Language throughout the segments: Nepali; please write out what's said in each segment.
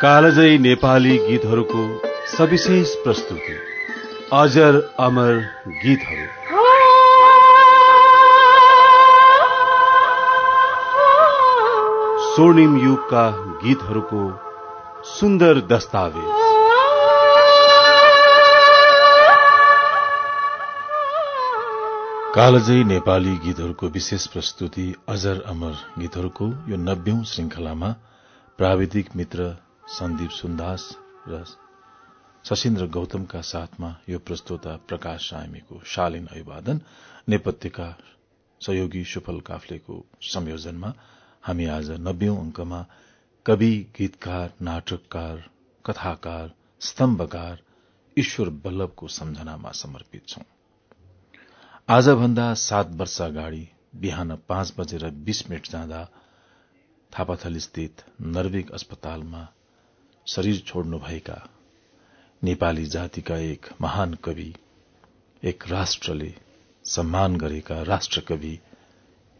कालजयी नेपाली गीतहरूको सविशेष प्रस्तुति। अजर अमर गीतहरू। स्वर्णिम युगका गीतहरूको सुन्दर दस्तावेज। कालजयी नेपाली गीतहरूको विशेष प्रस्तुति अजर अमर गीतहरूको यो नब्बेौं श्रृंखलामा प्राविधिक मित्र सन्दीप सुन्दास र शशीन्द्र गौतमका साथमा यो प्रस्तोता प्रकाश सामीको शालीन अभिवादन नेपथ्यका सहयोगी सुफल काफ्लेको संयोजनमा हामी आज नब्बेौं अंकमा कवि गीतकार नाटककार कथाकार स्तम्भकार ईश्वर वल्लभको सम्झनामा समर्पित छौं। आजभन्दा सात वर्ष अगाडि बिहान पाँच बजेर बीस मिनट जाँदा थापाथल स्थित नर्विक अस्पतालमा शरीर छोड्नुभएका नेपाली जातिका एक महान कवि एक राष्ट्रले सम्मान गरेका राष्ट्रकवि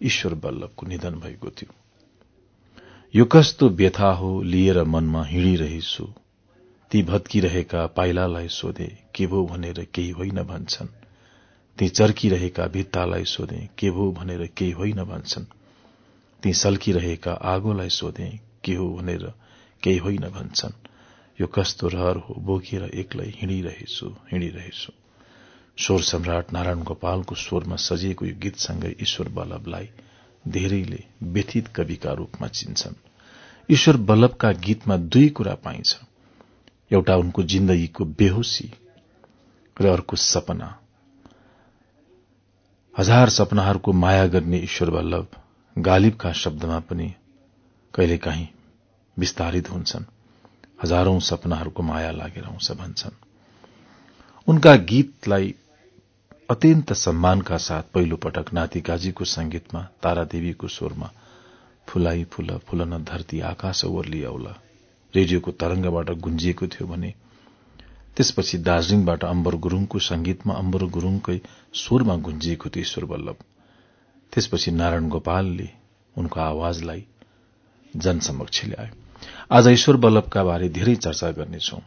ईश्वर वल्लभको निधन भएको थियो। यो कस्तो व्यथा हो लिएर मनमा हिँडिरहेछु ती भत्किरहेका पाइलालाई सोधे के भो भनेर केही होइन भन्छन् ती चर्किरहेका भित्तालाई सोधे के भो भनेर केही होइन भन्छन् ती सल्किरहेका आगोलाई सोधे के हो भनेर केही होइन भन्छन्। यो कस्तो रहर हो बोकेर एक्लै हिँडिरहेछु हिँडिरहेछु। स्वर सम्राट नारायण गोपालको स्वरमा सजिएको यो गीतसँगै ईश्वर वल्लभलाई धेरैले व्यथित कविका रूपमा चिन्छन्। ईश्वर वल्लभका गीतमा दुई कुरा पाइन्छ। एउटा उनको जिन्दगीको बेहोसी र अर्को सपना। हजार सपनाहरूको माया गर्ने ईश्वर वल्लभ गालिबका शब्दमा पनि कहिलेकाहीँ विस्तारित हुन्छन्। हजारौं सपनाहरूको माया लागेर आउँछ भन्छन्। उनका गीतलाई अत्यन्त सम्मानका साथ पहिलो पटक नाति गाजीको संगीतमा तारादेवीको स्वरमा फुलाई फूल फुलन धरती आकाश ओर्ली औला रेडियोको तरंगबाट गुन्जिएको थियो भने त्यसपछि दार्जीलिङबाट अम्बर गुरूङको संगीतमा अम्बर गुरूङकै स्वरमा गुन्जिएको थियो ईश्वर वल्लभ। त्यसपछि नारायण गोपालले उनको आवाजलाई जनसमक्ष ल्याए आज ईश्वर वल्लभका बारे धेरै चर्चा गर्नेछौ।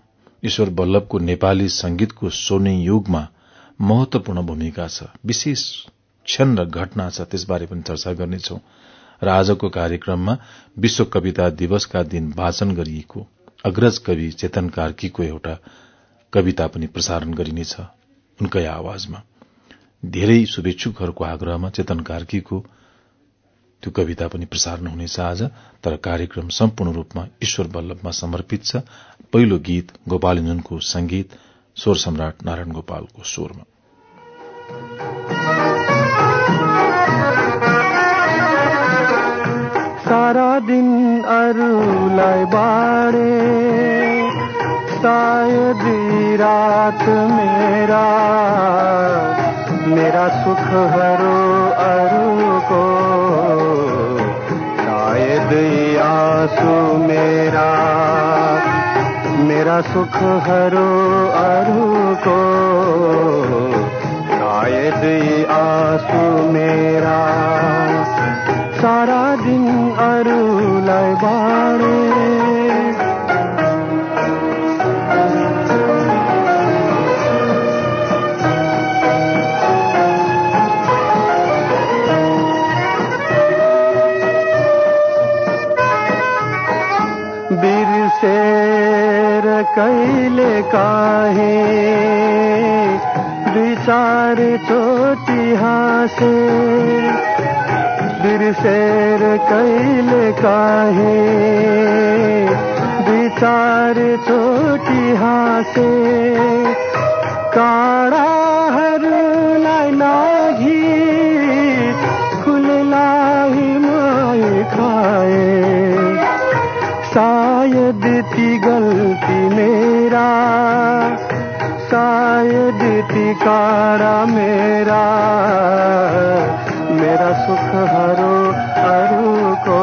ईश्वर वल्लभको नेपाली संगीतको स्वर्णिम युगमा महत्वपूर्ण भूमिका छ विशेष क्षण र घटना छ त्यसबारे पनि चर्चा गर्नेछौ। र आजको कार्यक्रममा विश्व कविता दिवसका दिन वाचन गरिएको अग्रज कवि चेतन कार्कीको एउटा कविता पनि प्रसारण गरिनेछ उनकै आवाजमा। धेरै शुभेच्छुकहरूको आग्रहमा चेतन कार्कीको त्यो कविता पनि प्रसारण हुनेछ आज तर कार्यक्रम सम्पूर्ण रूपमा ईश्वर वल्लभमा समर्पित छ। पहिलो गीत गोपालञ्जनको संगीत स्वर सम्राट नारायण गोपालको स्वरमा। सारा दिन अरूलाई बाडे शायद रात मेरा मेरा सुख हरो शायद आंसू मेरा मेरा सुख हरो अरु को। शायद आंसू मेरा सारा दिन अरूलाई बाडे। बिर्सेर कहिले काहे? दुई चार चोटि हाँसे। बिर्सेर कहिले काहे? दुई चार चोटि हाँसे। काँडाहरूलाई लागि फुललाई मै खाए। शायद काड़ा मेरा मेरा सुख हरो अरु को।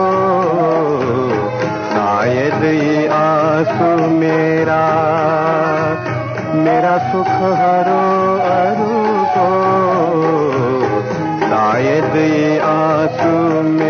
शायद ये आँसू मेरा मेरा सुख हरो अरु को। शायद ये आँसू मेरा।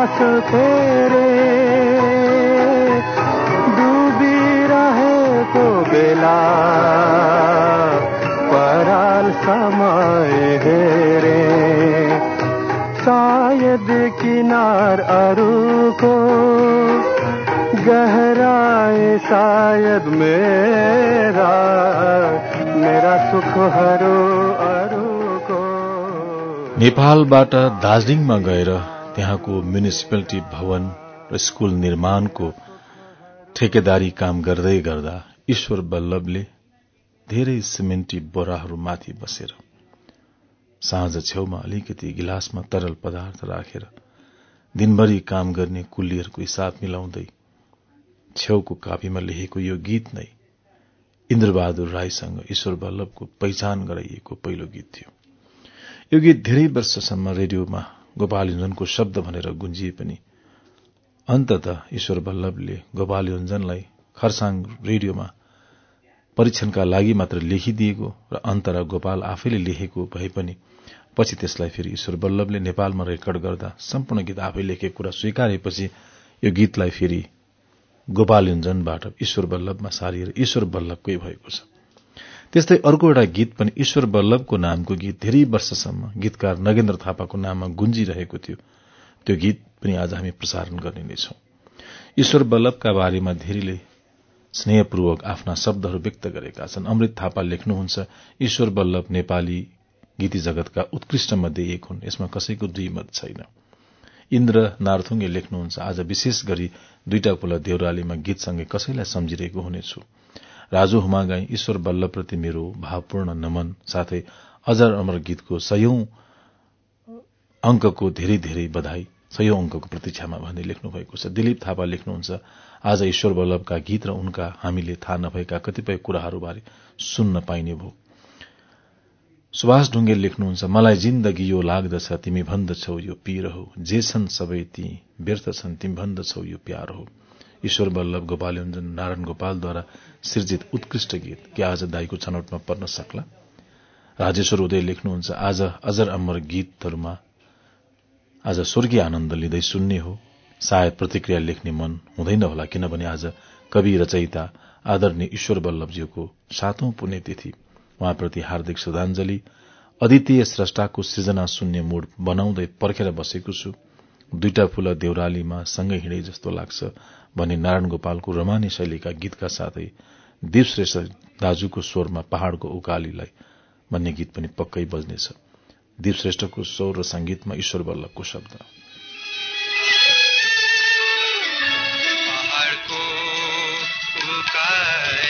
पास तेरे डूबी रहे तो बेला पराल समाए हेरे शायद किनार अरू को गहराए शायद मेरा मेरा सुख हरू अरू को। नेपालबाट दार्जिलिङमा गएर त्यहाँको म्युनिसिपालिटी भवन र स्कूल निर्माणको ठेकेदारी काम गर्दै गर्दा ईश्वर बल्लभले धेरै सिमेन्टी बोराहरू माथि बसेर साँझ छेउमा अलिकति गिलासमा तरल पदार्थ राखेर दिनभरि काम गर्ने कुल्लीहरूको हिसाब मिलाउँदै छेउको कापीमा लेखेको यो गीत नै इन्द्रबहादुर राईसँग ईश्वर बल्लभको पहिचान गराइएको पहिलो गीत थियो। यो गीत धेरै वर्षसम्म रेडियोमा गोपाल योजनको शब्द भनेर गुन्जिए पनि। अन्तत ईश्वर बल्लभले गोपाल योजनलाई खरसाङ रेडियोमा परीक्षणका लागि मात्र लेखिदिएको र अन्तरा गोपाल आफैले लेखेको भए पनि पछि त्यसलाई फेरि ईश्वर बल्लभले नेपालमा रेकर्ड गर्दा सम्पूर्ण गीत आफै लेखेको कुरा स्वीकारेपछि यो गीतलाई फेरि गोपाल युञ्जनबाट ईश्वर बल्लभमा सारिएर ईश्वर बल्लभकै भएको छ। त्यस्तै अर्को एउटा गीत पनि ईश्वर बल्लभको नामको गीत धेरै वर्षसम्म गीतकार नगेन्द्र थापाको नाममा गुन्जिरहेको थियो। त्यो गीत पनि आज हामी प्रसारण गर्ने नै छौं। ईश्वर बल्लभका बारेमा धेरैले स्नेहपूर्वक आफ्ना शब्दहरू व्यक्त गरेका छन्। अमृत थापा लेख्नुहुन्छ ईश्वर बल्लभ नेपाली गीती जगतका उत्कृष्ट मध्ये एक हुन्। यसमा कसैको दुई मत छैन। इन्द्र नार्थुङले लेख्नुहुन्छ आज विशेष गरी दुईटा पुल देउरालीमा गीतसँगै कसैलाई सम्झिरहेको हुनेछु। राजु हुमागाई ईश्वर बल्लभप्रति मेरो भावपूर्ण नमन साथै अजर अमर गीतको सयौं अंकको धेरै धेरै बधाई सयौं अंकको प्रतीक्षामा भन्दै लेख्नु भएको छ। दिलीप थापा लेख्नुहुन्छ आज ईश्वर बल्लभका गीत र उनका हामीले थाहा नभएका कतिपय कुराहरूबारे सुन्न पाइने भयो सुभाष ढुङ्गेल लेख्नुहुन्छ मलाई जिन्दगी यो लाग्दछ तिमी भन्दछौ यो पीर हो। जे छन् सबै ती व्यर्थ छन् तिमी भन्दछौ यो प्यार हो। ईश्वर बल्लभ गोपालञ्जन नारायण गोपालद्वारा सृजित उत्कृष्ट गीत के आज दाईको छनौटमा पर्न सक्ला। राजेश्वर उदय लेख्नुहुन्छ आज अजर अमर गीतहरूमा आज स्वर्गीय आनन्द लिँदै सुन्ने हो। सायद प्रतिक्रिया लेख्ने मन हुँदैन होला किनभने आज कवि रचयिता आदरणीय ईश्वर बल्लभज्यूको सातौं पुण्यतिथि। उहाँप्रति हार्दिक श्रद्धांजलि अद्वितीय स्रष्टाको सृजना शून्य मूड बनाउँदै पर्खेर बसेको छु। दुईटा फूल देउरालीमा सँगै हिँडे जस्तो लाग्छ। भने नारायण गोपालको रमानी शैलीका गीतका साथै दीप श्रेष्ठ दाजुको स्वरमा पहाड़को उकालीलाई भन्ने गीत पनि पक्कै बज्नेछ। दीप श्रेष्ठको स्वर र संगीतमा ईश्वर बल्लभको शब्द। सुनाखरी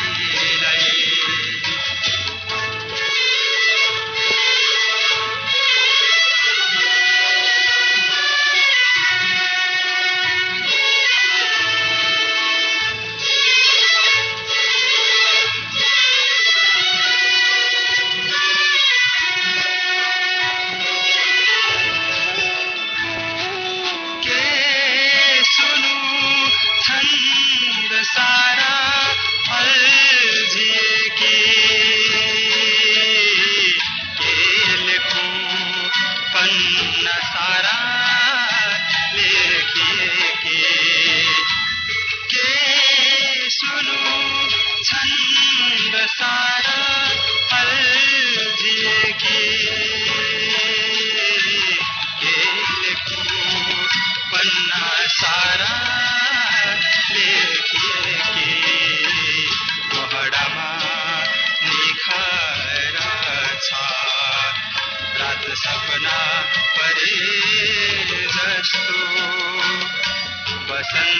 छरे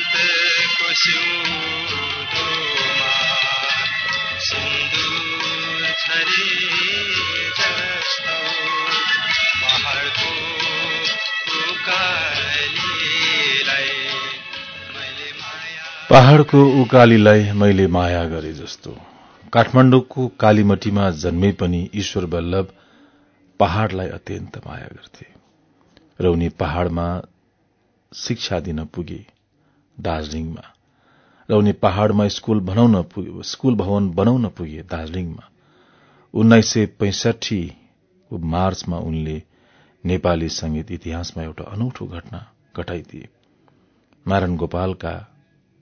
पहाडको उकालीलाई मैले माया पहाड़को उकालीलाई मैले माया गरे जस्तो। काठमाण्डुको कालीमटीमा जन्मे पनि ईश्वर वल्लभ पहाड़लाई अत्यन्त माया गर्थे र उनी पहाड़मा शिक्षा दिन पुगे। दार्जीलिङमा। र उनी पहाड़मा स्कूल बनाउन स्कूल भवन बनाउन पुगे दार्जीलिङमा। उन्नाइस सय पैंसठी मार्चमा उनले नेपाली संगीत इतिहासमा एउटा अनौठो घटना घटाइदिए। नारायण गोपालका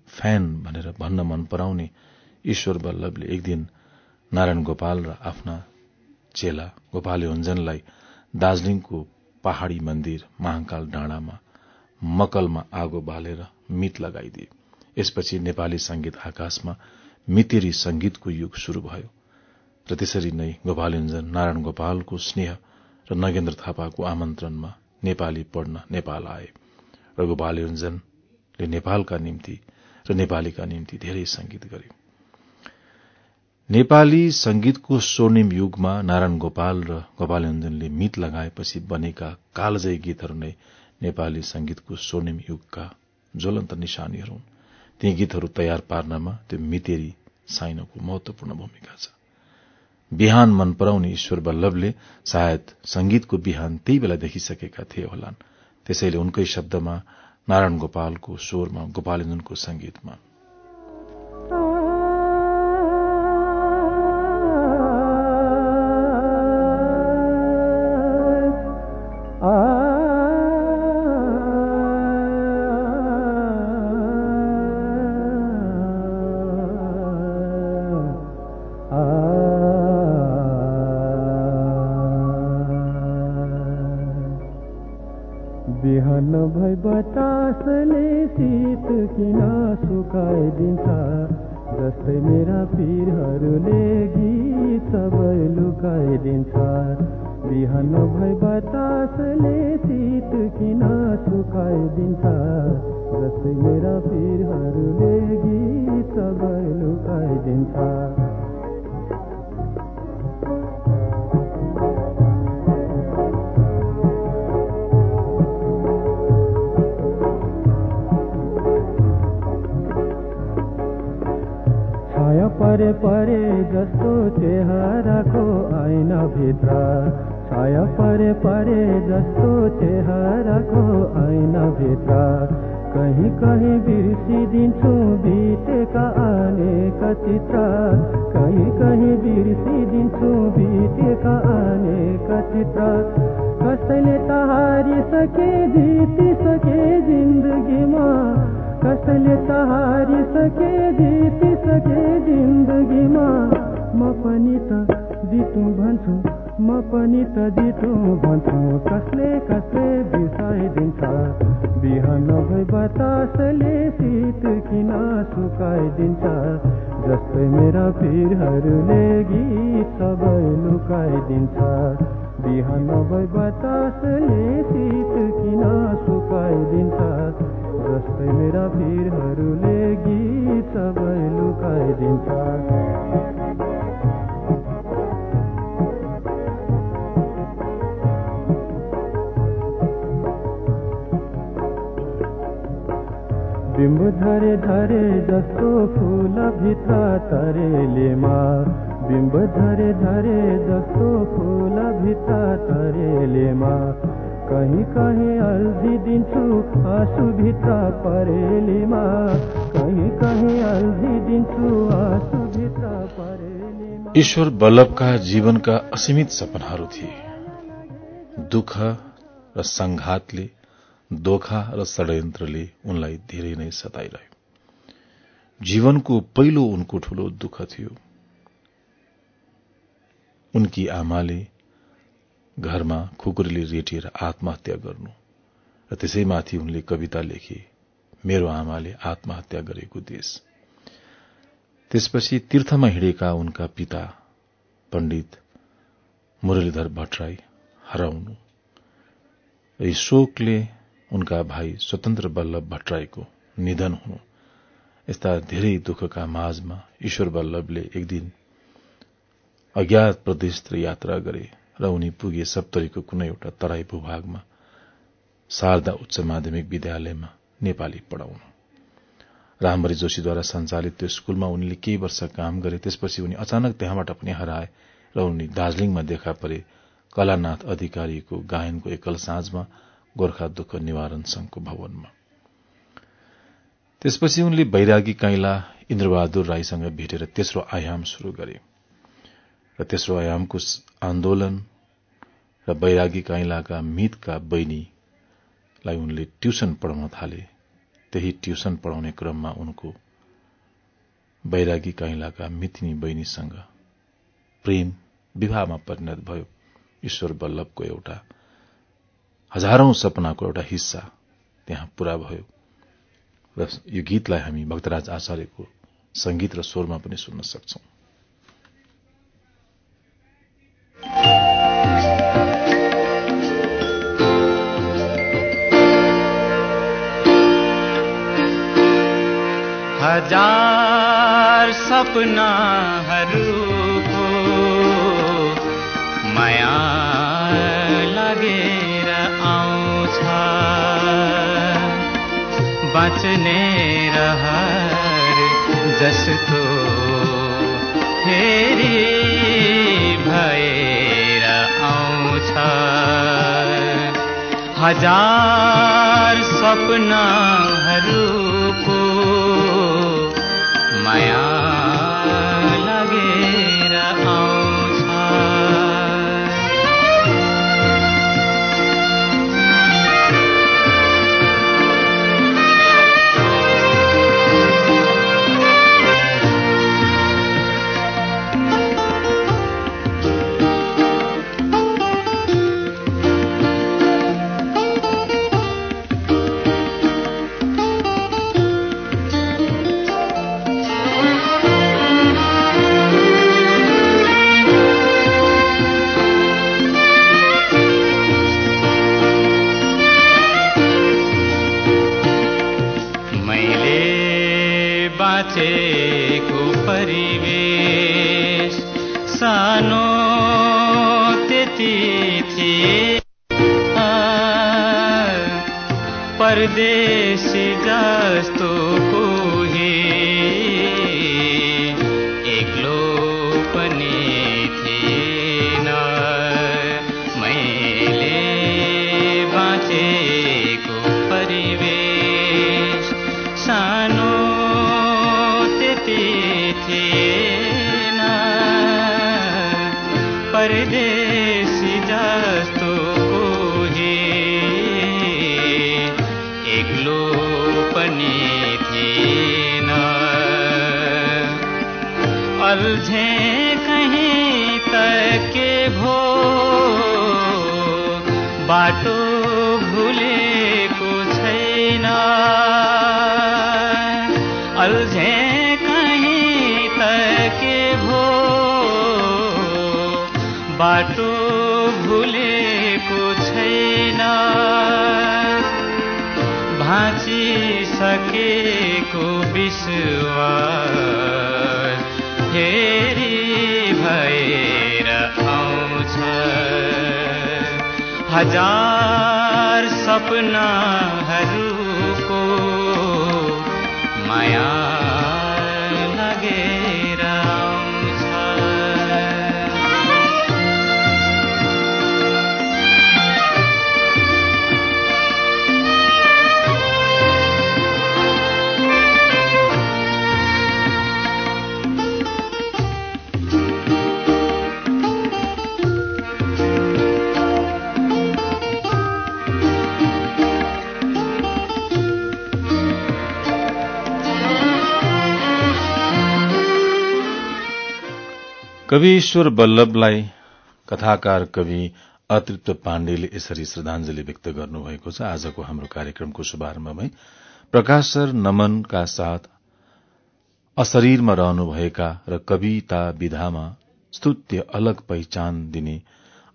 फ्यान भनेर भन्न मन पराउने ईश्वर वल्लभले एक दिन नारायण गोपाल र आफ्ना चेला गोपाल योञ्जनलाई दार्जीलिङको पहाड़ी मन्दिर महाकाल डाँडामा मकलमा आगो बालेर मित लगाइदिए। यसपछि नेपाली संगीत आकाशमा मितेरी संगीतको युग शुरू भयो र त्यसरी नै गोपाल योञ्जन नारायण गोपालको स्नेह र नगेन्द्र थापाको आमन्त्रणमा नेपाली पढ्न नेपाल आए र गोपाल योञ्जनले नेपालका निम्ति र नेपालीका निम्ति धेरै संगीत गरे नेपाली संगीतको स्वर्णिम युगमा नारायण गोपाल र गोपाल योञ्जनले मित लगाएपछि बनेका कालजयी गीतहरू नै नेपाली संगीतको स्वर्णिम युगका ज्वलन्त निशानीहरू हुन्। ती गीतहरू तयार पार्नमा त्यो मितेरी साइनको महत्वपूर्ण भूमिका छ। बिहान मन पराउने ईश्वर वल्लभले सायद संगीतको बिहान त्यही बेला देखिसकेका थिए होलान्। त्यसैले उनकै शब्दमा नारायण गोपालको स्वरमा गोपालञ्जनको संगीतमा ऐना भित्र छाया परे परे जस्तो चेहराको ऐना भित्र कहीँ कहीँ बिर्सिदिन्छु बितेका अनेक चित्र। कहीँ कहीँ बिर्सिदिन्छु बितेका अनेक चित्र। कसैले त हारिसके जितिसके जिन्दगीमा। कसैले त हारिसके जितिसके जिन्दगीमा। म पनि त जितु भन्छु म पनि त जितु भन्छु। कसले कसले बिसाइदिन्छ बिहान भई बतासले शीत किन सुकाइदिन्छ जस्तै मेरा पीरहरूले गीत सबै लुकाइदिन्छ बिहान भई बतासले शीत किन सुकाइदिन्छ जस्तै मेरा पीरहरूले गीत सबै लुकाइदिन्छ बिम्ब झरे झरे जस्तो फुल भित्र तरेलीमा बिम्ब झरे झरे जस्तो फुल भित्र तरेलीमा कहीँ कहीँ अल्झिदिन्छु आँसुभित्र परेलीमा कहीँ कहीँ अल्झिदिन्छु आँसुभित्र परेलीमा ईश्वर वल्लभका जीवनका असीमित सपनाहरू थिए। दुःख र संघातले दोखा र षड्यन्त्रले उनलाई धेरै नै सताइरह्यो। जीवनको पहिलो उनको ठूलो दुःख थियो। उनकी आमाले घरमा खुकुरीले रेटिएर आत्महत्या गर्नु र त्यसैमाथि उनले कविता लेखे मेरो आमाले आत्महत्या गरेको देश। त्यसपछि तीर्थमा हिँडेका उनका पिता पण्डित मुरलीधर भट्टराई हराउनु। यी शोकले उनका भाइ स्वतन्त्र वल्लभ भट्टराईको निधन हुनु। यस्ता धेरै दुःखका माझमा ईश्वर वल्लभले एक दिन अज्ञात प्रदेशतिर यात्रा गरे र उनी पुगे सप्तरीको कुनै एउटा तराई भूभागमा शारदा उच्च माध्यमिक विद्यालयमा नेपाली पढ़ाउनु। रामबरी जोशीद्वारा सञ्चालित त्यो स्कूलमा उनले केही वर्ष काम गरे त्यसपछि उनी अचानक त्यहाँबाट पनि हराए र उनी दार्जीलिङमा देखा परे कलानाथ अधिकारीको गायनको एकल साँझमा गोर्खा दुःख निवारण संघको भवनमा। त्यसपछि उनले बैरागी कैला इन्द्रबहादुर राईसँग भेटेर तेस्रो आयाम शुरू गरे र तेस्रो आयामको आन्दोलन र बैरागी कैलाका मितका बहिनीलाई उनले ट्युसन पढ़ाउन थाले। त्यही ट्युसन पढ़ाउने क्रममा उनको बैरागी कैलाका मितिनी बहिनीसँग प्रेम विवाहमा परिणत भयो। ईश्वर बल्लभको एउटा हजारौं सपनाको एउटा हिस्सा त्यहाँ पूरा भयो। र यो गीतलाई हामी भक्तराज आचार्यको संगीत र स्वरमा पनि सुन्न सक्छौं। हजार सपनाहरूको बाँच्ने रहर जस्तो फेरि भएर आउँछ। हजार सपनाहरूको माया भाँचिसकेको विश्वास? फेरि भएर आउँछ। हजार सपनाहरूको माया कवि ईश्वर वल्लभलाई कथाकार कवि अतृप्त पाण्डेले यसरी श्रद्धांजलि व्यक्त गर्नुभएको छ। आजको हाम्रो कार्यक्रमको शुभारम्भमै प्रकाश सर नमनका साथ अशरीरमा रहनुभएका र कविता विधामा स्तुत्य अलग पहिचान दिने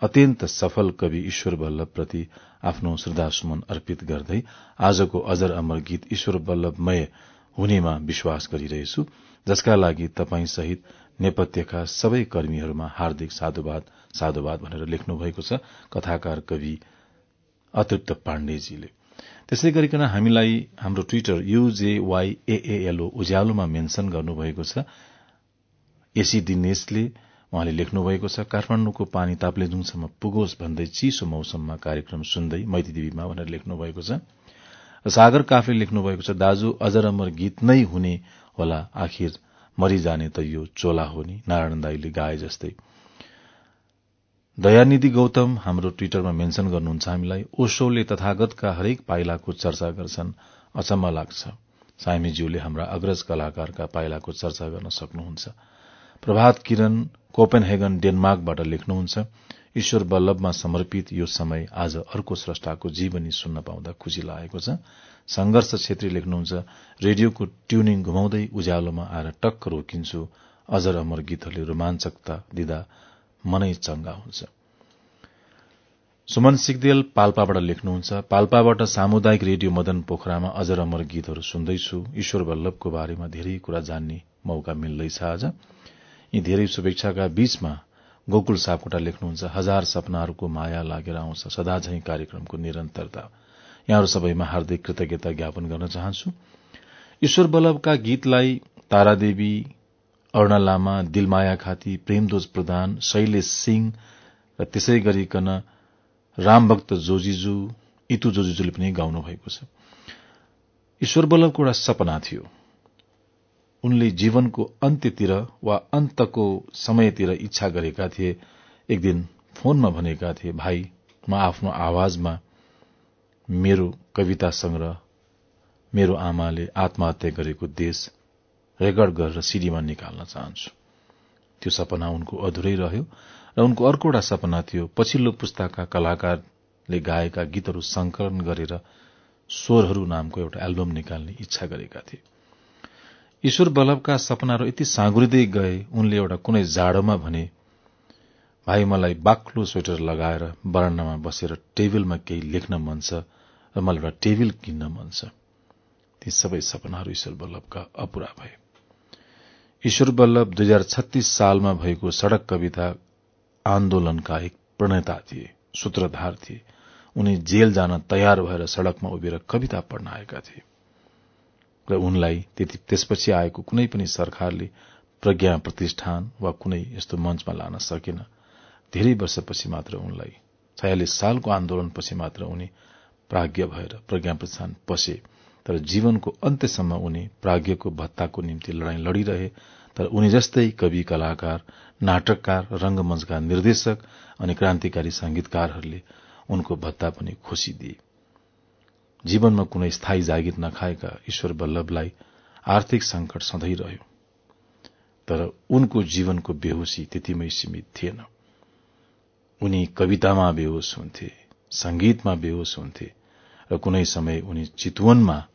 अत्यन्त सफल कवि ईश्वर वल्लभ प्रति आफ्नो श्रद्धासुमन अर्पित गर्दै आजको अजर अमर गीत ईश्वर वल्लभमय हुनेमा विश्वास गरिरहेछु। जसका लागि तपाई सहित नेपथ्यका सबै कर्मीहरूमा हार्दिक साधुवाद साधुवाद भनेर लेख्नु भएको छ कथाकार कवि अतृप्त पाण्डेजीले। त्यसै गरिकन हामीलाई हाम्रो ट्विटर युजेवाईएएलओ उज्यालोमा मेन्शन गर्नुभएको छ। एसी दिनेशले उहाँले लेख्नुभएको छ काठमाण्डुको पानी ताप्लेजुङसम्म पुगोस् भन्दै चिसो मौसममा कार्यक्रम सुन्दै मैती देवीमा भनेर लेख्नु भएको छ सागर काफले लेख्नु भएको छ दाजु अजर अमर गीत नै हुने होला आखिर मरिजाने त यो चोला हो नि नारायण दाईले गाए जस्तै। दयानिधि गौतम हाम्रो ट्विटरमा मेन्शन गर्नुहुन्छ हामीलाई ओशोले तथागतका हरेक पाइलाको चर्चा गर्छन्। अचम्म लाग्छ। सामीज्यूले हाम्रा अग्रज कलाकारका पाइलाको चर्चा गर्न सक्नुहुन्छ। प्रभात किरण कोपेनहेगन डेनमार्कबाट लेख्नुहुन्छ। ईश्वर वल्लभमा समर्पित यो समय आज अर्को स्रष्टाको जीवनी सुन्न पाउँदा खुशी लागेको छ। संघर्ष छेत्री लेख्नुहुन्छ रेडियोको ट्युनिङ घुमाउँदै उज्यालोमा आएर टक्क रोकिन्छु अजर अमर गीतहरूले रोमाञ्चकता दिँदा मनै चंगा हुन्छ। सुमन सिगदेल पाल्पाबाट लेख्नुहुन्छ पाल्पाबाट सामुदायिक रेडियो मदन पोखरामा अजर अमर गीतहरू सुन्दैछु ईश्वर वल्लभको बारेमा धेरै कुरा जान्ने मौका मिल्दैछ आज। यी धेरै शुभेच्छाका बीचमा गोकुल सापकोटा लेख्नुहुन्छ हजार सपनाहरूको माया लागेर आउँछ सदा झै कार्यक्रमको निरन्तरता। यहाँहरू सबैमा हार्दिक कृतज्ञता ज्ञापन गर्न चाहन्छु। ईश्वर वल्लभका गीतलाई तारादेवी अरूणा लामा दिलमाया खाती प्रेमदोज प्रधान शैलेश सिंह र त्यसै गरिकन रामभक्त जोजिजू इतु जोजिजूले पनि गाउनु भएको छ। ईश्वर वल्लभको एउटा सपना थियो। उनले जीवनको अन्त्यतिर वा अन्तको समयतिर इच्छा गरेका थिए। एक दिन फोनमा भनेका थिए भाइ म आफ्नो आवाजमा मेरो कविता संग्रह मेरो आमाले आत्महत्या गरेको देश रेकर्ड गरेर सिडीमा निकाल्न चाहन्छु। त्यो सपना उनको अधुरै रह्यो र उनको अर्को एउटा सपना थियो पछिल्लो पुस्ताका कलाकारले गाएका गीतहरू संकलन गरेर स्वरहरू नामको एउटा एल्बम निकाल्ने इच्छा गरेका थिए। ईश्वर वल्लभका सपनाहरू यति साँगुरिँदै गए उनले एउटा कुनै जाडोमा भने भाइ मलाई बाक्लो स्वेटर लगाएर बरान्डामा बसेर टेबलमा केही लेख्न मन छ र मलाई एउटा टेबल किन्न मन छ। ती सबै सपनाहरू ईश्वर वल्लभका अपुरा भए। ईश्वर वल्लभ दुई हजार छत्तीस सालमा भएको सड़क कविता आन्दोलनका एक प्रणेता थिए सूत्रधार थिए। उनी जेल जान तयार भएर सड़कमा उभिएर कविता पढ्न आएका थिए। र उनलाई त्यसपछि आएको कुनै पनि सरकारले प्रज्ञा प्रतिष्ठान वा कुनै यस्तो मञ्चमा लान सकेन। धेरै वर्षपछि मात्र उनलाई छयालिस सालको आन्दोलनपछि मात्र उनी प्राज्ञ भएर प्रज्ञा प्रतिष्ठान पसे। तर जीवनको अन्त्यसम्म उनी प्राज्ञको भत्ताको निम्ति लड़ाई लड़िरहे। तर उनी जस्तै कवि कलाकार नाटककार रंगमंचका निर्देशक अनि क्रान्तिकारी संगीतकारहरूले उनको भत्ता पनि खुशी दिए। जीवनमा कुनै स्थायी जागिर नखाएका ईश्वर वल्लभलाई आर्थिक संकट सधैँ रह्यो। तर उनको जीवनको बेहोसी त्यतिमै सीमित थिएन। उनी कवितामा बेहोस हुन्थे संगीतमा बेहोस हुन्थे र कुनै समय उनी चितवनमा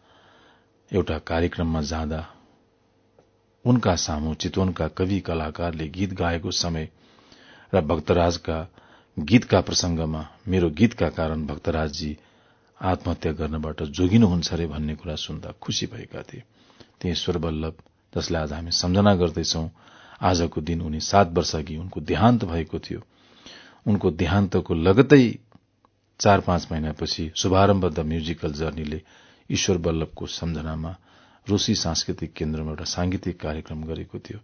एउटा कार्यक्रममा जाँदा उनका सामु चितवनका कवि कलाकारले गीत गाएको समय र भक्तराजका गीतका प्रसंगमा मेरो गीतका कारण भक्तराजजी आत्महत्या गर्नबाट जोगिनुहुन्छ अरे भन्ने कुरा सुन्दा खुशी भएका थिए। ती ईश्वर वल्लभ जसलाई आज हामी सम्झना गर्दैछौ आजको दिन उनी सात वर्ष अघि उनको देहान्त भएको थियो। उनको देहान्तको लगतै चार पाँच महिनापछि शुभारम्भ द म्युजिकल जर्नीले ईश्वर वल्लभको सम्झनामा रूसी सांस्कृतिक केन्द्रमा एउटा सांगीतिक कार्यक्रम गरेको थियो।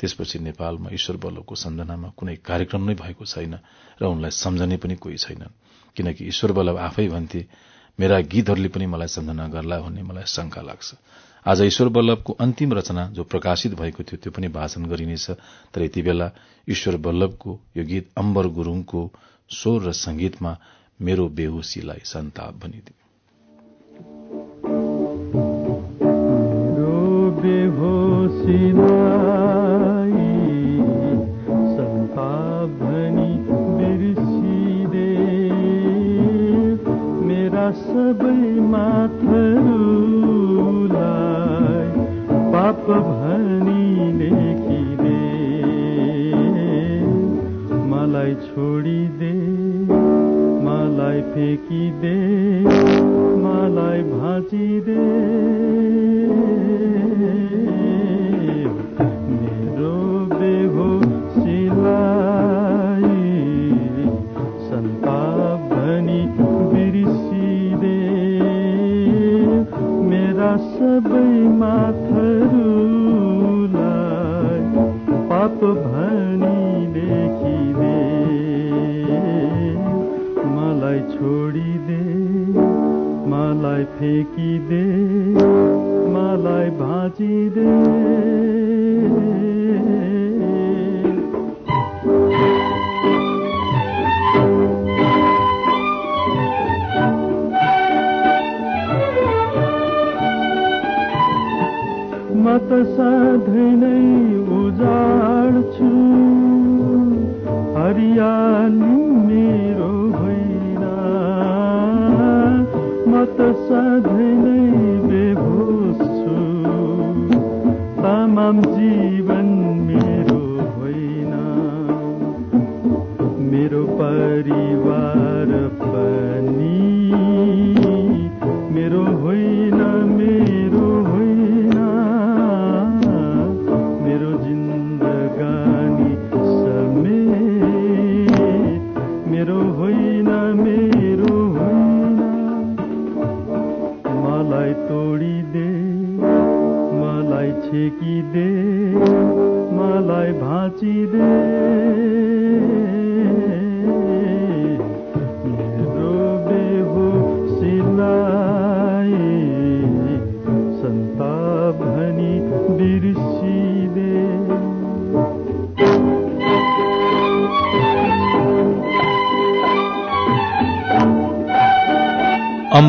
त्यसपछि नेपालमा ईश्वर बल्लभको सम्झनामा कुनै कार्यक्रम नै भएको छैन र उनलाई सम्झने पनि कोही छैनन्। किनकि ईश्वर बल्लभ आफै भन्थे मेरा गीतहरूले पनि मलाई सम्झना गर्ला भन्ने मलाई शंका लाग्छ। आज ईश्वर बल्लभको अन्तिम रचना जो प्रकाशित भएको थियो त्यो पनि भाषण गरिनेछ। तर यति बेला ईश्वर बल्लभको यो गीत अम्बर गुरूङको स्वर र संगीतमा मेरो बेहोसीलाई सन्ताप भनिदियो।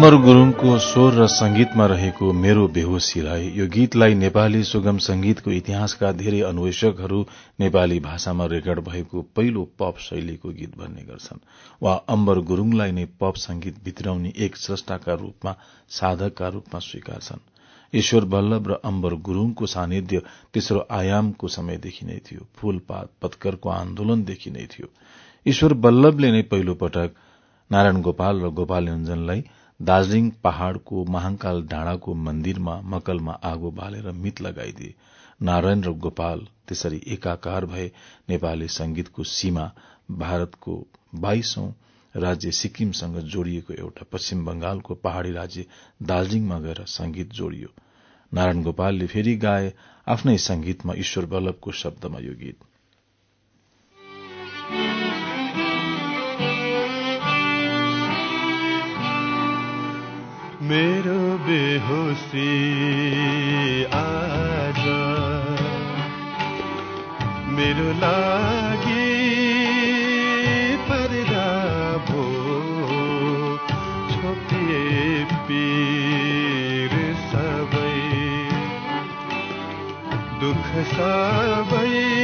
अम्बर गुरूङको स्वर र संगीतमा रहेको मेरो बेहोसीलाई यो गीतलाई नेपाली सुगम संगीतको इतिहासका धेरै अन्वेषकहरू नेपाली भाषामा रेकर्ड भएको पहिलो पप शैलीको गीत भन्ने गर्छन्। वा अम्बर गुरूङलाई नै पप संगीत भित्राउने एक स्रष्टाका रूपमा साधकका रूपमा स्वीकार्छन्। ईश्वर बल्लभ र अम्बर गुरूङको सानिध्य तेस्रो आयामको समयदेखि नै थियो। फूलपात पत्करको आन्दोलनदेखि नै थियो। ईश्वर बल्लभले नै पहिलो पटक नारायण गोपाल र गोपाल योञ्जनलाई दार्जीलिङ पहाड़को महाकाल डाँडाको मन्दिरमा मकलमा आगो बालेर मित लगाइदिए। नारायण र गोपाल त्यसरी एकाकार भए नेपाली संगीतको सीमा भारतको बाइसौं राज्य सिक्किमसँग जोडिएको एउटा पश्चिम बंगालको पहाड़ी राज्य दार्जीलिङमा गएर संगीत जोडियो। नारायण गोपालले फेरि गाए आफ्नै संगीतमा ईश्वर बल्लभको शब्दमा यो गीत। मेरो बेहोसी आज मेरो लागि पर्दा भो छोपिए पीर सबै दुःख सबै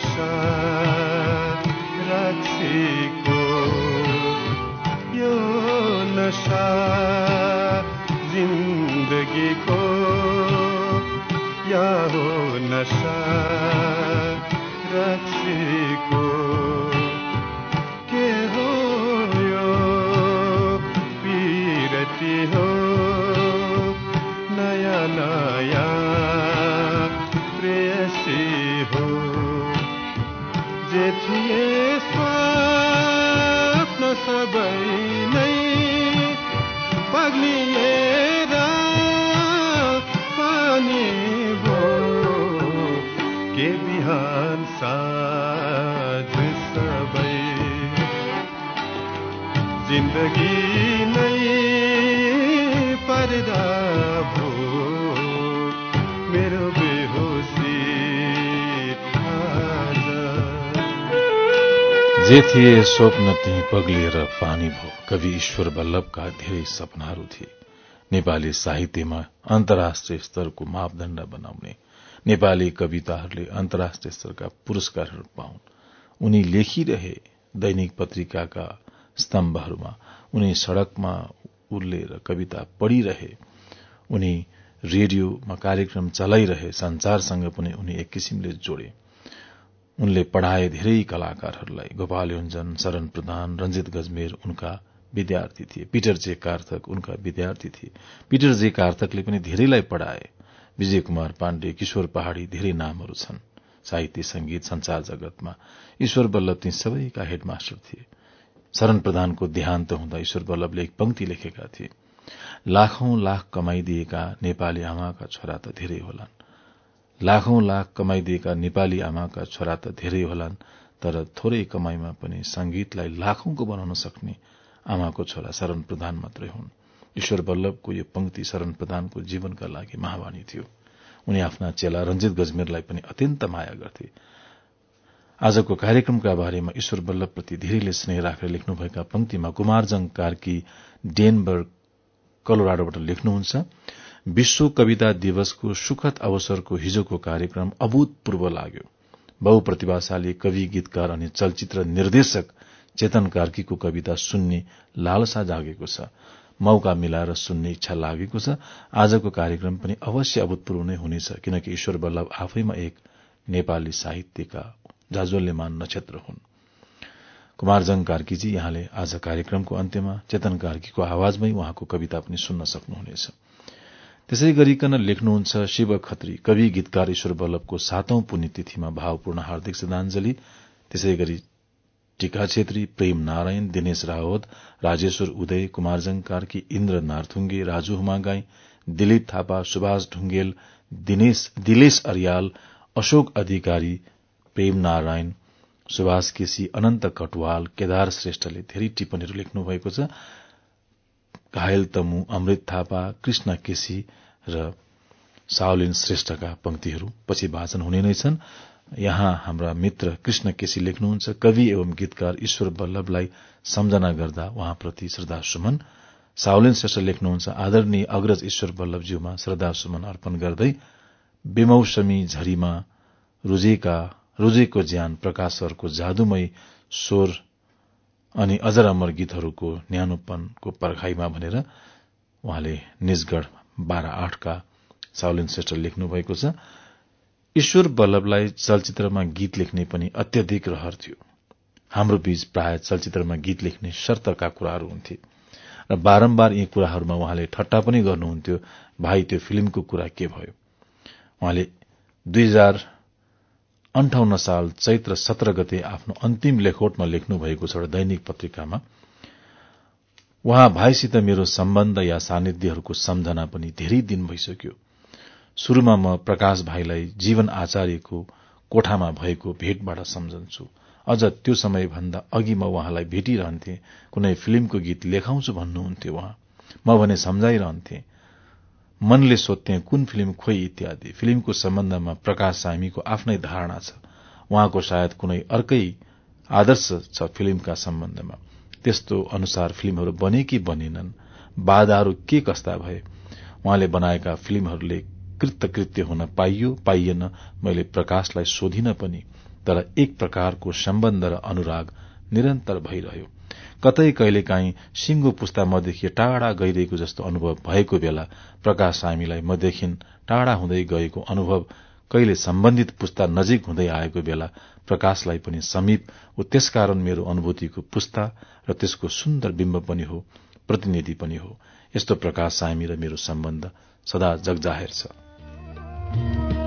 नशा रक्सीको यो नशा जिन्दगीको या हो नशा रक्सीको जे थिए स्वप्न ती पग्लिएर पानी भो कवि ईश्वर वल्लभका धेरै सपनाहरू थिए। नेपाली साहित्यमा अन्तर्राष्ट्रिय स्तरको मापदण्ड बनाउने नेपाली कविताहरूले अन्तर्राष्ट्रिय स्तरका पुरस्कारहरू पाउन्। उनी लेखिरहे दैनिक पत्रिकाका स्तम्भहरूमा। उनी सड़कमा उर्लेर कविता पढ़िरहे। उनी रेडियोमा कार्यक्रम चलाइरहे। संचारसँग पनि उनी एक किसिमले जोडे। उनले पढ़ाए धेरै कलाकारहरूलाई गोपाल योन्जन शरण प्रधान रंजित गजमेर उनका विद्यार्थी थिए। पीटर जे कार्थक उनका विद्यार्थी थिए। पीटर जे कार्थकले पनि धेरैलाई पढ़ाए। विजय कुमार पाण्डे किशोर पहाड़ी धेरै नामहरू छन्। साहित्य संगीत संचार जगतमा ईश्वर बल्लभ ती सबैका हेडमास्टर थिए। शरण प्रधानको देहान्त हुँदा ईश्वर बल्लभले एक पंक्ति लेखेका थिए लाखौं लाख कमाइदिएका नेपाली आमाका छोरा त धेरै होलान्। लाखौं लाख कमाइदिएका नेपाली आमाका छोरा त धेरै होलान् तर थोरै कमाईमा पनि संगीतलाई लाखौंको बनाउन सक्ने आमाको छोरा शरण प्रधान मात्रै हुन्। ईश्वर बल्लभको यो पंक्ति शरण प्रधानको जीवनका लागि महावाणी थियो। उनी आफ्ना चेला रंजित गजमेरलाई पनि अत्यन्त माया गर्थे। आजको कार्यक्रमका बारेमा ईश्वर बल्लभप्रति धेरैले स्नेह राखेर लेख्नुभएका पंक्तिमा कुमारजङ कार्की डेनबर्ग कलोराडोबाट लेख्नुहुन्छ। विश्व कविता दिवसको सुखद अवसरको हिजोको कार्यक्रम अभूतपूर्व लाग्यो। बहुप्रतिभाशाली कवि गीतकार अनि चलचित्र निर्देशक चेतन कार्कीको कविता सुन्ने लालसा जागेको छ। मौका मिलाएर सुन्ने इच्छा लागेको छ। आजको कार्यक्रम पनि अवश्य अभूतपूर्व नै हुनेछ किनकि ईश्वर बल्लभ आफैमा एक नेपाली साहित्यका जाज्वल्यमान नक्षत्र हुन्। कुमारजङ कार्कीजी यहाँले आज कार्यक्रमको अन्त्यमा चेतन कार्कीको आवाजमै उहाँको कविता पनि सुन्न सक्नुहुनेछ। त्यसै गरिकन लेख्नुहुन्छ शिव खत्री कवि गीतकार ईश्वर बल्लभको सातौं पुण्यतिथिमा भावपूर्ण हार्दिक श्रद्धांजलि त्यसै गरी टीका छेत्री प्रेम नारायण दिनेश रावत राजेश्वर उदय कुमारजङ कार्की इन्द्र नार्थुङ्गे राजु हुमागाई दिलीप थापा सुभाष ढुंगेल दिलेश अरियाल अशोक अधिकारी प्रेम नारायण सुभाष केसी अनन्त कटवाल केदार श्रेष्ठले धेरै टिप्पणीहरू लेख्नु भएको छ। घायल तमु अमृत थापा कृष्ण केसी र सावलिन श्रेष्ठका पंक्तिहरू पछि वाचन हुने नै छन्। यहाँ हाम्रा मित्र कृष्ण केसी लेख्नुहुन्छ कवि एवं गीतकार ईश्वर वल्लभलाई सम्झना गर्दा उहाँप्रति श्रद्धा सुमन सावलिन श्रेष्ठ लेख्नुहुन्छ आदरणीय अग्रज ईश्वर वल्लभज्यूमा श्रद्धा सुमन अर्पण गर्दै बेमौसमी झरीमा रुजेका रुजेको ज्यान प्रकाशहरूको जादुमय स्वर अनि अजर अमर गीतहरूको न्यानोपनको पर्खाईमा भनेर उहाँले निजगढ़ बाह्र आठका साउलिन श्रेष्ठ लेख्नु भएको छ। ईश्वर वल्लभलाई चलचित्रमा गीत लेख्ने पनि अत्यधिक रहर थियो। हाम्रो बीच प्राय चलचित्रमा गीत लेख्ने शर्तका कुराहरू हुन्थे र बारम्बार यी कुराहरूमा उहाँले ठट्टा पनि गर्नुहुन्थ्यो भाइ त्यो फिल्मको कुरा के भयो? उहाँले दुई अन्ठाउन्न साल चैत्र सत्र गते आफ्नो अन्तिम लेखोटमा लेख्नु भएको छ एउटा दैनिक पत्रिकामा। उहाँ भाइसित मेरो सम्बन्ध या सानिध्यहरूको सम्झना पनि धेरै दिन भइसक्यो। शुरूमा म प्रकाश भाइलाई जीवन आचार्यको कोठामा भएको भेटबाट सम्झन्छु। अझ त्यो समय भन्दा अघि म उहाँलाई भेटिरहन्थे। कुनै फिल्मको गीत लेखाउँछु भन्नुहुन्थ्यो उहाँ। म भने सम्झाइरहन्थे। मनले सोध्थे कुन फिल्म खोइ इत्यादि? फिल्मको सम्बन्धमा प्रकाश सामीको आफ्नै धारणा छ। उहाँको सायद कुनै अर्कै आदर्श छ फिल्मका सम्बन्धमा। त्यस्तो अनुसार फिल्महरू बने कि बनेनन्? बाधाहरू के कस्ता भए? उहाँले बनाएका फिल्महरूले कृतकृत्य हुन पाइयो पाइएन? मैले प्रकाशलाई सोधिन पनि तर एक प्रकारको सम्बन्ध र अनुराग निरन्तर भइरह्यो। कतै कहिलेकाहीँ सिंगो पुस्ता मदेखि टाढा गइरहेको जस्तो अनुभव भएको बेला प्रकाश हामीलाई मदेखि टाढा हुँदै गएको अनुभव कहिले सम्बन्धित पुस्ता नजिक हुँदै आएको बेला प्रकाशलाई पनि समीप हो त्यसकारण मेरो अनुभूतिको पुस्ता र त्यसको सुन्दर बिम्ब पनि हो प्रतिनिधि पनि हो। यस्तो प्रकाश सामी र मेरो सम्बन्ध सदा जगजाहेर छ।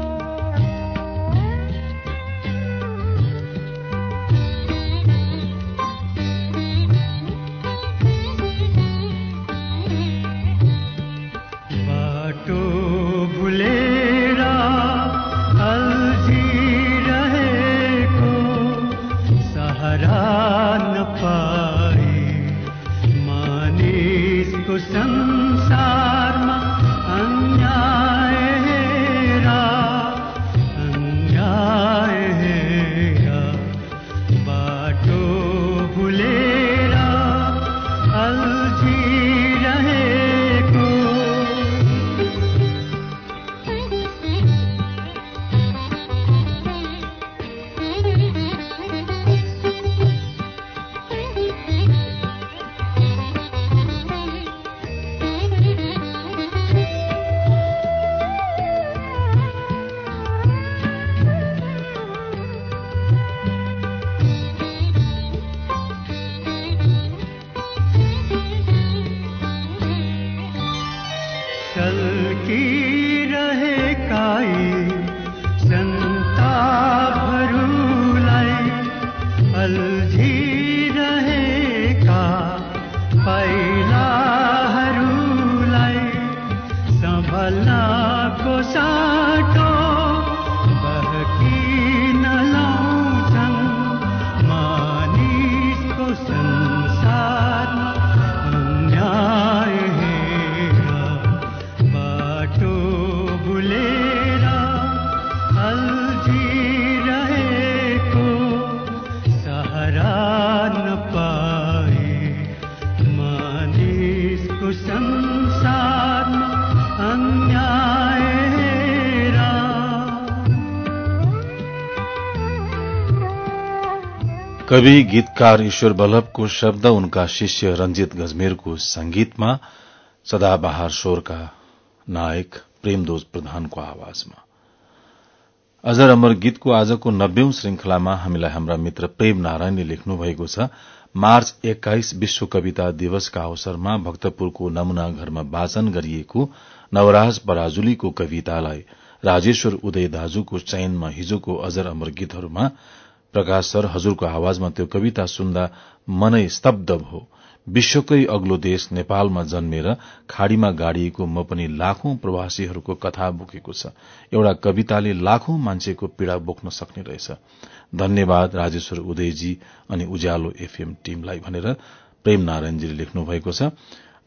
कवि गीतकार ईश्वर बल्लभको शब्द उनका शिष्य रंजित गजमेरको संगीतमा सदाबहार शोरका नायक प्रेमदोज प्रधानको आवाजमा। अजर अमर गीतको आजको नब्बेौं श्रृंखलामा हामीलाई हाम्रा मित्र प्रेम नारायणले लेख्नु भएको छ मार्च एक्काइस विश्व कविता दिवसका अवसरमा भक्तपुरको नमूना घरमा वाचन गरिएको नवराज पराजुलीको कवितालाई राजेश्वर उदय दाजुको चयनमा हिजोको अजर अमर गीतहरूमा प्रकाश सर हजुरको आवाजमा त्यो कविता सुन्दा मनै स्तब्ध भयो। विश्वकै अग्लो देश नेपालमा जन्मेर खाड़ीमा गाडिएको म पनि लाखौं प्रवासीहरूको कथा बोकेको छ। एउटा कविताले लाखौं मान्छेको पीड़ा बोक्न सक्ने रहेछ। धन्यवाद राजेश्वर उदयजी अनि उज्यालो एफएम टीमलाई भनेर प्रेम नारायणजीले लेख्नु भएको छ।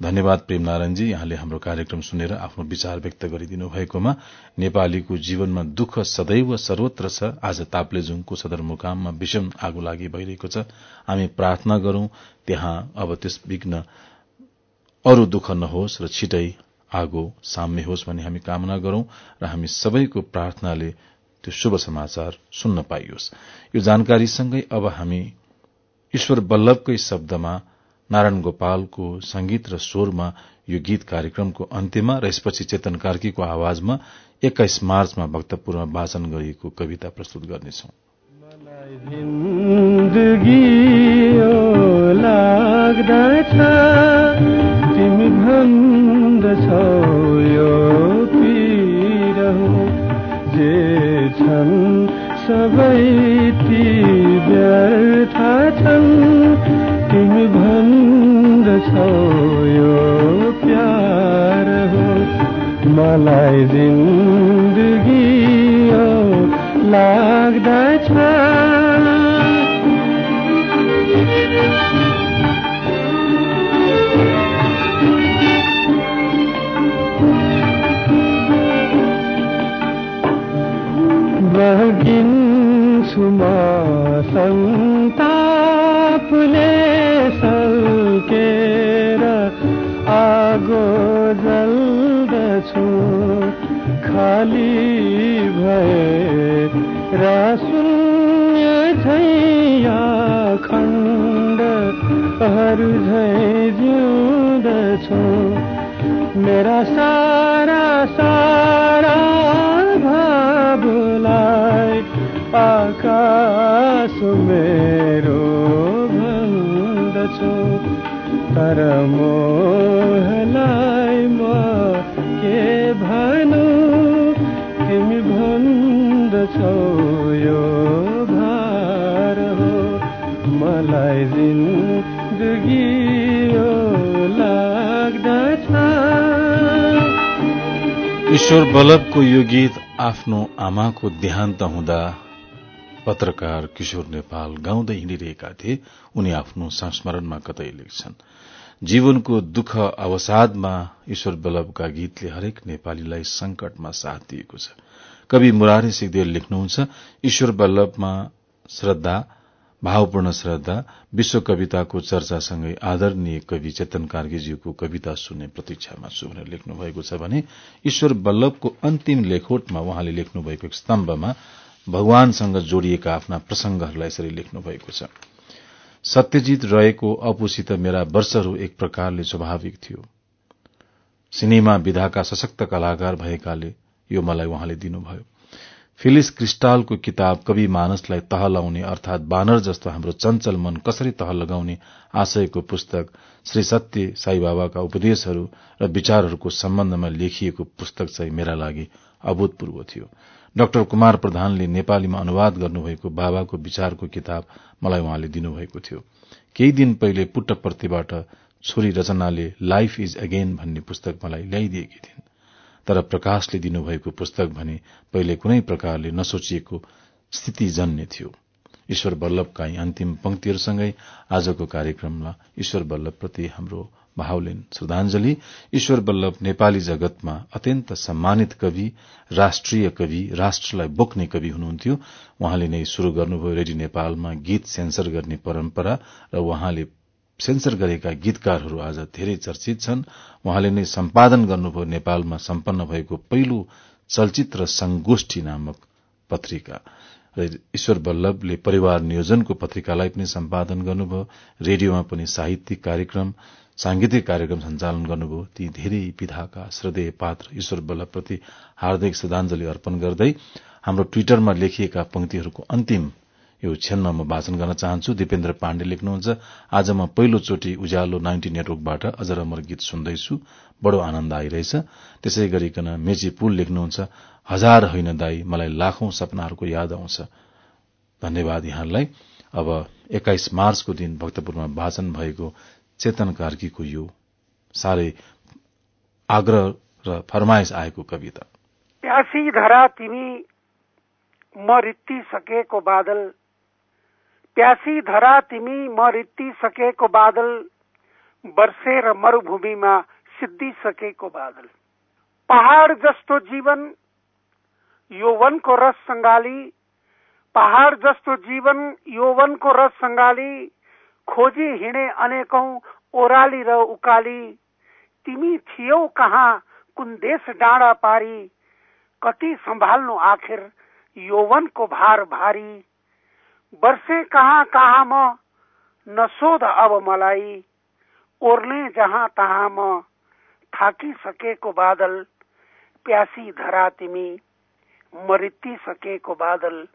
धन्यवाद प्रेम नारायणजी यहाँले हाम्रो कार्यक्रम सुनेर आफ्नो विचार व्यक्त गरिदिनु भएकोमा नेपालीको जीवनमा दुःख सदैव सर्वत्र छ। आज ताप्लेजुङको सदरमुकाममा भीषण आगो लागि भइरहेको छ। हामी प्रार्थना गरौं त्यहाँ अब त्यस विघ्न अरू दुःख नहोस् र छिटै आगो साम्य होस् भन्ने हामी कामना गरौं र हामी सबैको प्रार्थनाले त्यो शुभ समाचार सुन्न पाइयोस्। यो जानकारीसँगै अब हामी ईश्वर बल्लभकै शब्दमा नारायण गोपालको संगीत र स्वरमा यो गीत कार्यक्रमको अन्त्यमा र यसपछि चेतन कार्कीको आवाजमा एक्काइस मार्चमा भक्तपुरमा वाचन गरिएको कविता प्रस्तुत गर्नेछौ। सबै ती व्यर्थ छन्। यो प्यार हो। मलाई जिन्दगी लाग्दछ। बगिन्छु म खाली भए र शून्य झैया खण्डहरू झै जिउँदछु। मेरा सारा सारा भावलाई आकाश मेरो भन्दछु। तर मोहलाई ईश्वर बल्लभको यो गीत आफ्नो आमाको देहान्त हुँदा पत्रकार किशोर नेपाल गाउँदै हिँडिरहेका थिए। उनी आफ्नो संस्मरणमा कतै लेख्छन् जीवनको दुःख अवसादमा ईश्वर बल्लभका गीतले हरेक नेपालीलाई संकटमा साथ दिएको छ। कवि मुरारी सिगदेल लेख्नुहुन्छ ईश्वर बल्लभमा श्रद्धा भावपूर्ण श्रद्धा विश्व कविताको चर्चासँगै आदरणीय कवि चेतन कार्कीज्यूको कविता सुन्ने प्रतीक्षामा छु भनेर लेख्नु भएको छ भने ईश्वर बल्लभको अन्तिम लेखोटमा उहाँले लेख्नु भएको स्तम्भमा भगवानसँग जोडिएका आफ्ना प्रसंगहरूलाई यसरी लेख्नु भएको छ। सत्यजित रहेको अपुसित मेरा वर्षहरू एक प्रकारले स्वाभाविक थियो। सिनेमा विधाका सशक्त कलाकार भएकाले यो मलाई उहाँले दिनुभयो। फिलिस क्रिस्टालको किताब कवि मानसलाई तह लाउने अर्थात बानर जस्तो हाम्रो चञ्चल मन कसरी तह लगाउने आशयको पुस्तक श्री सत्य साई बाबाका उपदेशहरू र विचारहरूको सम्बन्धमा लेखिएको पुस्तक चाहिँ मेरा लागि अभूतपूर्व थियो। डाक्टर कुमार प्रधानले नेपालीमा अनुवाद गर्नुभएको बाबाको विचारको किताब मलाई उहाँले दिनुभएको थियो। केही दिन पहिले पुट्टपर्तीबाट छोरी रचनाले लाइफ इज अगेन भन्ने पुस्तक मलाई ल्याइदिएकी थिइन्। तर प्रकाशले दिनुभएको पुस्तक भने पहिले कुनै प्रकारले नसोचिएको स्थिति जन्य थियो। ईश्वर वल्लभका अन्तिम पंक्तिहरूसँगै आजको कार्यक्रममा ईश्वर वल्लभप्रति हाम्रो भावलिन श्रद्धांजलि ईश्वर वल्लभ नेपाली जगतमा अत्यन्त सम्मानित कवि राष्ट्रिय कवि राष्ट्रलाई बोक्ने कवि हुनुहुन्थ्यो। उहाँले नै शुरू गर्नुभयो रेडियो नेपालमा गीत सेन्सर गर्ने परम्परा र उहाँले सेन्सर गरेका गीतकारहरू आज धेरै चर्चित छन्। उहाँले नै सम्पादन गर्नुभयो नेपालमा सम्पन्न भएको पहिलो चलचित्र संगोष्ठी नामक पत्रिका। र ईश्वर वल्लभले परिवार नियोजनको पत्रिकालाई पनि सम्पादन गर्नुभयो। रेडियोमा पनि साहित्यिक कार्यक्रम सांगीतिक कार्यक्रम सञ्चालन गर्नुभयो। ती धेरै विधाका श्रद्धेय पात्र ईश्वर वल्लभप्रति हार्दिक श्रद्धांजलि अर्पण गर्दै हाम्रो ट्वीटरमा लेखिएका पंक्तिहरूको अन्तिम यो क्षणमा म वाचन गर्न चाहन्छु। दिपेन्द्र पाण्डे लेख्नुहुन्छ आज म पहिलोचोटि उज्यालो नाइन्टी नेटवर्कबाट अजर अमर गीत सुन्दैछु। बडो आनन्द आइरहेछ। त्यसै गरिकन मेची पुल लेख्नुहुन्छ हजार होइन दाई मलाई लाखौं सपनाहरूको याद आउँछ। धन्यवाद यहाँलाई। अब एक्काइस मार्चको दिन भक्तपुरमा वाचन भएको चेतन कार्कीको यो साह्रै आग्रह र फरमाइश आएको कविता। प्यासी धरा तिमी म सकेको बादल प्यासी धरा तिमी म सकेको बादल वर्षेर मरूभूमिमा सिद्धिसकेको बादल। पहाड़ जस्तो जीवन यौवनको रस सङ्गाली। पहाड़ जस्तो जीवन यौवनको रस सङ्गाली। खोजी हिँडे अनेकौं ओराली र उकाली। तिमी थियौ कहाँ कुन देश डाँडा पारी? कति सम्हाल्नु आखिर यौवनको भार भारी? वर्षे कहाँ कहाँ म? नसोध अब मलाई। ओर्ने जहाँ तहाँ म। थाकिसकेको बादल। प्यासी धरा तिमी। मरितिसकेको बादल।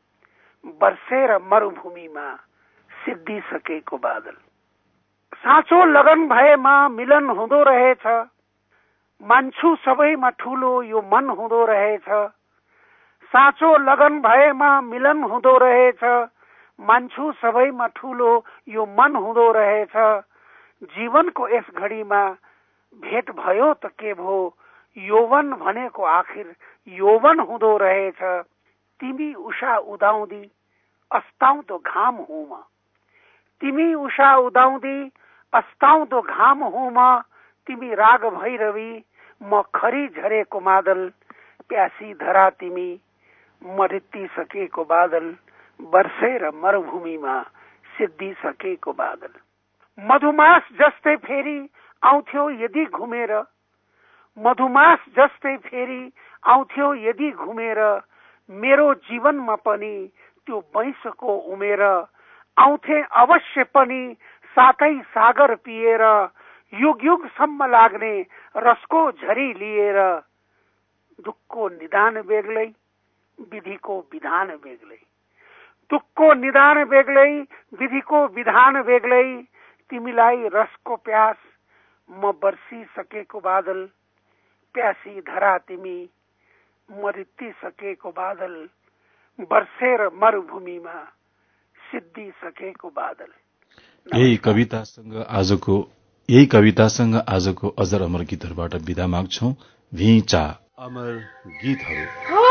वर्षेर मरूभूमिमा सिद्धिसकेको बादल। साँचो लगन भएमा मिलन हुँदो रहेछ। मान्छु सबैमा ठुलो यो मन हुँदो रहेछ। साँचो लगन भएमा मिलन हुँदो रहेछ। मान्छु सबैमा ठुलो यो मन हुँदो रहेछ। जीवनको यस घडीमा भेट भयो त के भो? यौवन भनेको आखिर यौवन हुँदो रहेछ। तिमी उषा उदाउँदी अस्ताउँदो घाम हुँ म। तिमी उषा उदाउँदी अस्ताउँदो घाम हुँ म। तिमी राग भैरवी म खरी झरेको मादल प्यासी धरा तिमी मरितिसकेको बादल। वर्षेर मरूभूमिमा सिद्धिसकेको बादल। मधुमास जस्तै फेरि आउँथ्यो यदि घुमेर। मधुमास जस्तै फेरि आउँथ्यो यदि घुमेर। मेरो जीवनमा पनि त्यो वैंशको उमेर। आउँथे अवश्य पनि साथै सागर पिएर। युग युगसम्म लाग्ने रसको झरी लिएर। दुःखको निदान बेग्लै विधिको विधान बेग्लै। दुःखको निदान बेग्लै विधिको विधान बेग्लै तिमीलाई रसको प्यास म बर्सिसकेको बादल प्यासी धरा तिमी मरितिसकेको बादल वर्षेर मरूभूमिमा सिद्धिसकेको बादल। यही कवितासँग आजको यही कवितासँग आजको अजर अमर गीतहरूबाट विदा माग्छौ। चा। अमर गीतहरू।